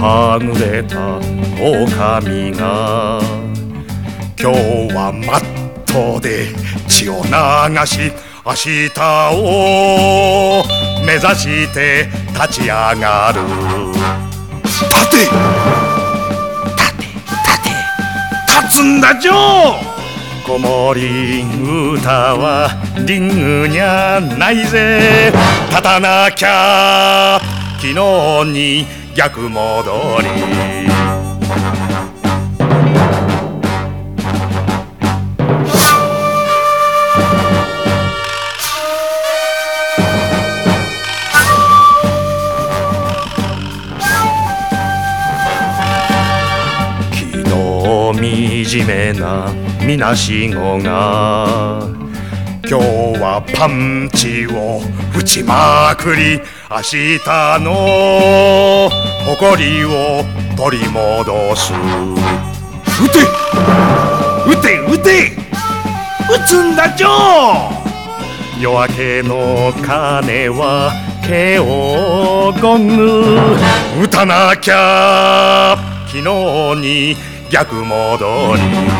はぐれた狼が。今日はマットで血を流し明日を目指して立ち上がる。立て！立て立て。立つんだジョー子守歌はリングにゃないぜ。立たなきゃ。昨日に逆戻り。惨めなみなしごが。今日はパンチを打ちまくり明日の誇りを取り戻す。撃て撃て撃て撃つんだジョー夜明けの鐘はケオゴング。打たなきゃ昨日に逆戻り。